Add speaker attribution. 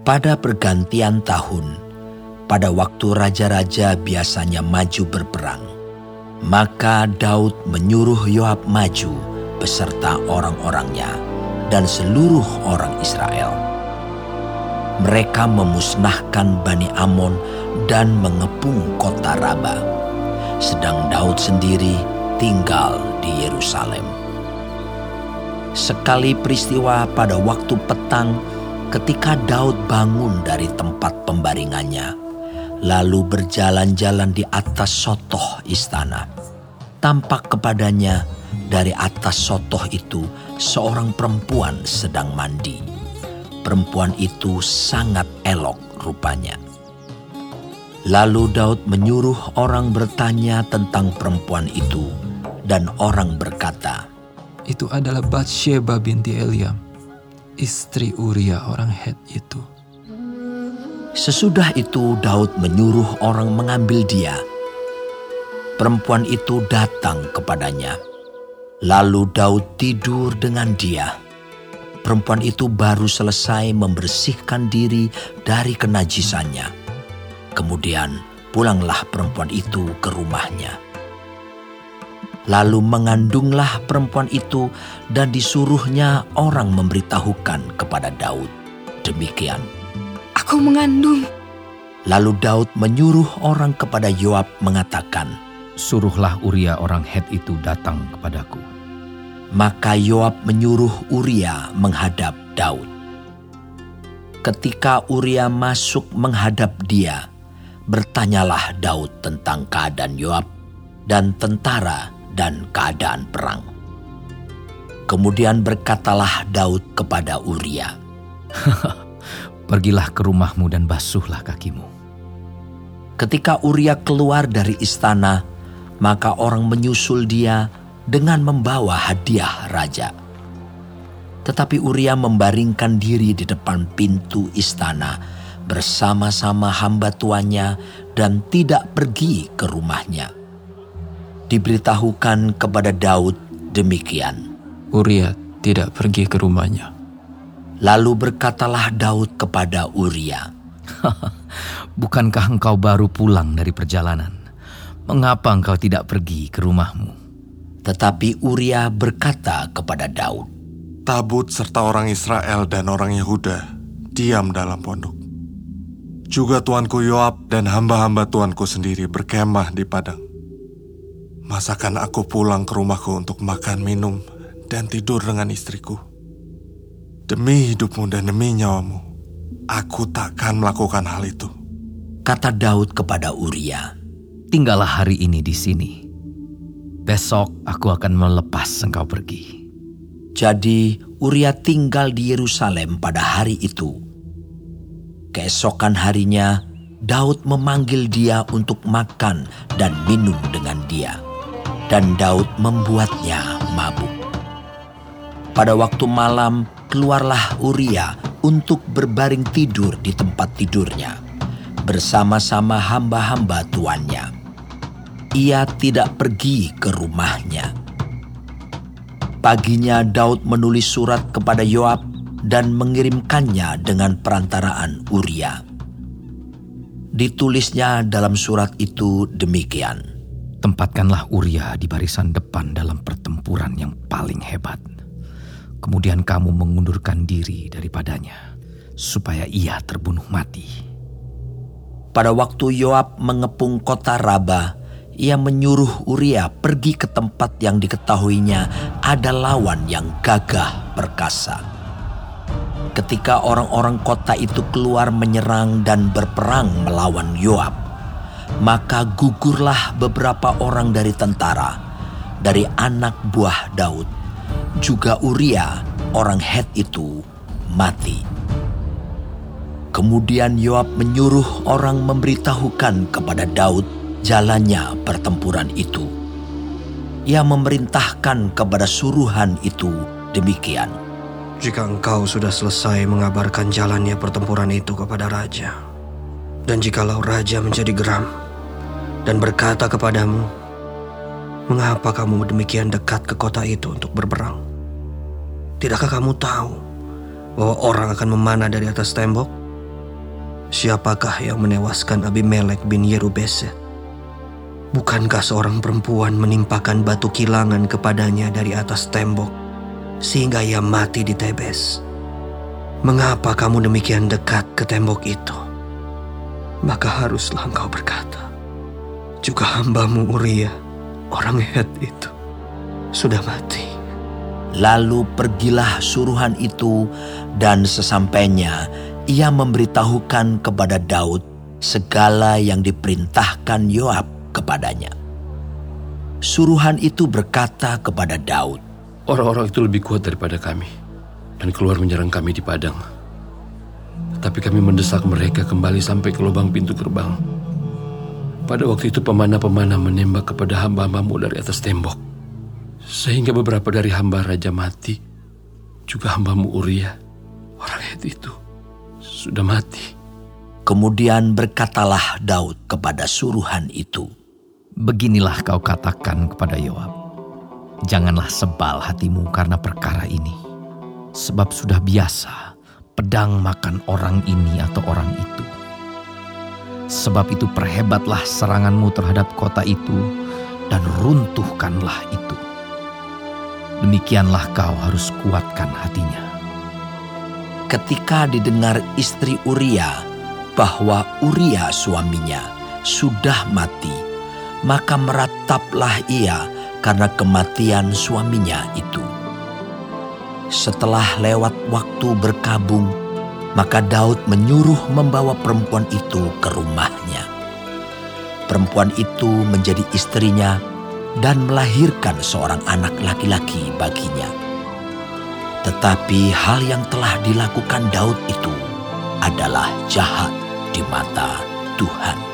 Speaker 1: Pada pergantian tahun, pada waktu raja-raja biasanya maju berperang, maka Daud menyuruh Yoab maju beserta orang-orangnya dan seluruh orang Israel. Mereka memusnahkan Bani Amon dan mengepung kota Raba, sedang Daud sendiri tinggal di Yerusalem. Sekali peristiwa pada waktu petang ketika Daud bangun dari tempat pembaringannya, lalu berjalan-jalan di atas sotoh istana. Tampak kepadanya dari atas sotoh itu seorang perempuan sedang mandi. Perempuan itu sangat elok rupanya. Lalu Daud menyuruh orang bertanya tentang perempuan itu, dan orang berkata,
Speaker 2: Itu adalah Bathsheba binti Eliam, istri Uria orang Het itu.
Speaker 1: Sesudah itu Daud menyuruh orang mengambil dia. Perempuan itu datang kepadanya. Lalu Daud tidur dengan dia. Perempuan itu baru selesai membersihkan diri dari kenajisannya. Kemudian pulanglah perempuan itu ke rumahnya. Lalu mengandunglah perempuan itu dan disuruhnya orang memberitahukan kepada Daud. Demikian.
Speaker 3: Aku mengandung.
Speaker 1: Lalu Daud menyuruh orang kepada Yoab mengatakan,
Speaker 4: Suruhlah Uria orang Het itu datang kepadaku.
Speaker 1: Maka Yoab menyuruh Uria menghadap Daud. Ketika Uria masuk menghadap dia, bertanyalah Daud tentang keadaan Yoab dan tentara dan keadaan perang. Kemudian berkatalah Daud kepada Uria,
Speaker 4: Pergilah ke rumahmu dan basuhlah kakimu.
Speaker 1: Ketika Uria keluar dari istana, maka orang menyusul dia dengan membawa hadiah raja. Tetapi Uria membaringkan diri di depan pintu istana bersama-sama hamba tuannya dan tidak pergi ke rumahnya. Diberitahukan kepada Daud demikian.
Speaker 2: Uria tidak pergi ke rumahnya.
Speaker 1: Lalu berkatalah Daud kepada Uria,
Speaker 4: Bukankah engkau baru pulang dari perjalanan? Mengapa engkau tidak pergi ke rumahmu?
Speaker 1: Tetapi Uria berkata kepada Daud,
Speaker 5: Tabut serta orang Israel dan orang Yehuda diam dalam pondok. Juga tuanku Yoab dan hamba-hamba tuanku sendiri berkemah di padang. Masakan aku pulang ke rumahku untuk makan minum dan tidur dengan istriku. Demi hidupmu dan demi nyawamu, aku takkan melakukan hal itu.
Speaker 1: kata Daud kepada Uria.
Speaker 4: Tinggallah hari ini di sini. Besok aku akan melepas engkau pergi.
Speaker 1: Jadi Uria tinggal di Yerusalem pada hari itu. Keesokan harinya, Daud memanggil dia untuk makan dan minum dengan dia. Dan Daud membuatnya mabuk. Pada waktu malam, keluarlah Uria untuk berbaring tidur di tempat tidurnya bersama-sama hamba-hamba tuannya. Ia tidak pergi ke rumahnya. Paginya Daud menulis surat kepada Yoab dan mengirimkannya dengan perantaraan Uria. Ditulisnya dalam surat itu demikian.
Speaker 4: Tempatkanlah Uria di barisan depan dalam pertempuran yang paling hebat. Kemudian kamu mengundurkan diri daripadanya, supaya ia terbunuh mati.
Speaker 1: Pada waktu Yoab mengepung kota Raba, ia menyuruh Uria pergi ke tempat yang diketahuinya ada lawan yang gagah perkasa. Ketika orang-orang kota itu keluar menyerang dan berperang melawan Yoab, maka gugurlah beberapa orang dari tentara, dari anak buah Daud. Juga Uria, orang Het itu, mati. Kemudian Yoab menyuruh orang memberitahukan kepada Daud jalannya pertempuran itu. Ia memerintahkan kepada suruhan itu demikian.
Speaker 6: Jika engkau sudah selesai mengabarkan jalannya pertempuran itu kepada raja, dan jikalau raja menjadi geram dan berkata kepadamu, "Mengapa kamu demikian dekat ke kota itu untuk berperang? Tidakkah kamu tahu bahwa orang akan memanah dari atas tembok Siapakah yang menewaskan Abimelek bin Yerubeset? Bukankah seorang perempuan menimpakan batu kilangan kepadanya dari atas tembok sehingga ia mati di Tebes? Mengapa kamu demikian dekat ke tembok itu? Maka haruslah engkau berkata, juga hambamu Uria, orang Het itu, sudah mati.
Speaker 1: Lalu pergilah suruhan itu dan sesampainya ia memberitahukan kepada Daud segala yang diperintahkan Yoab kepadanya. Suruhan itu berkata kepada Daud,
Speaker 7: Orang-orang itu lebih kuat daripada kami dan keluar menyerang kami di padang. Tapi kami mendesak mereka kembali sampai ke lubang pintu gerbang. Pada waktu itu pemanah-pemanah menembak kepada hamba-hambamu dari atas tembok. Sehingga beberapa dari hamba raja mati. Juga hambamu Uria, orang Het itu, sudah mati.
Speaker 1: Kemudian berkatalah Daud kepada suruhan itu,
Speaker 4: Beginilah kau katakan kepada Yoab, Janganlah sebal hatimu karena perkara ini sebab sudah biasa pedang makan orang ini atau orang itu. Sebab itu perhebatlah seranganmu terhadap kota itu dan runtuhkanlah itu. Demikianlah kau harus kuatkan hatinya.
Speaker 1: Ketika didengar istri Uria bahwa Uria suaminya sudah mati, maka merataplah ia karena kematian suaminya itu. Setelah lewat waktu berkabung, maka Daud menyuruh membawa perempuan itu ke rumahnya. Perempuan itu menjadi istrinya dan melahirkan seorang anak laki-laki baginya. Tetapi hal yang telah dilakukan Daud itu adalah jahat di mata Tuhan.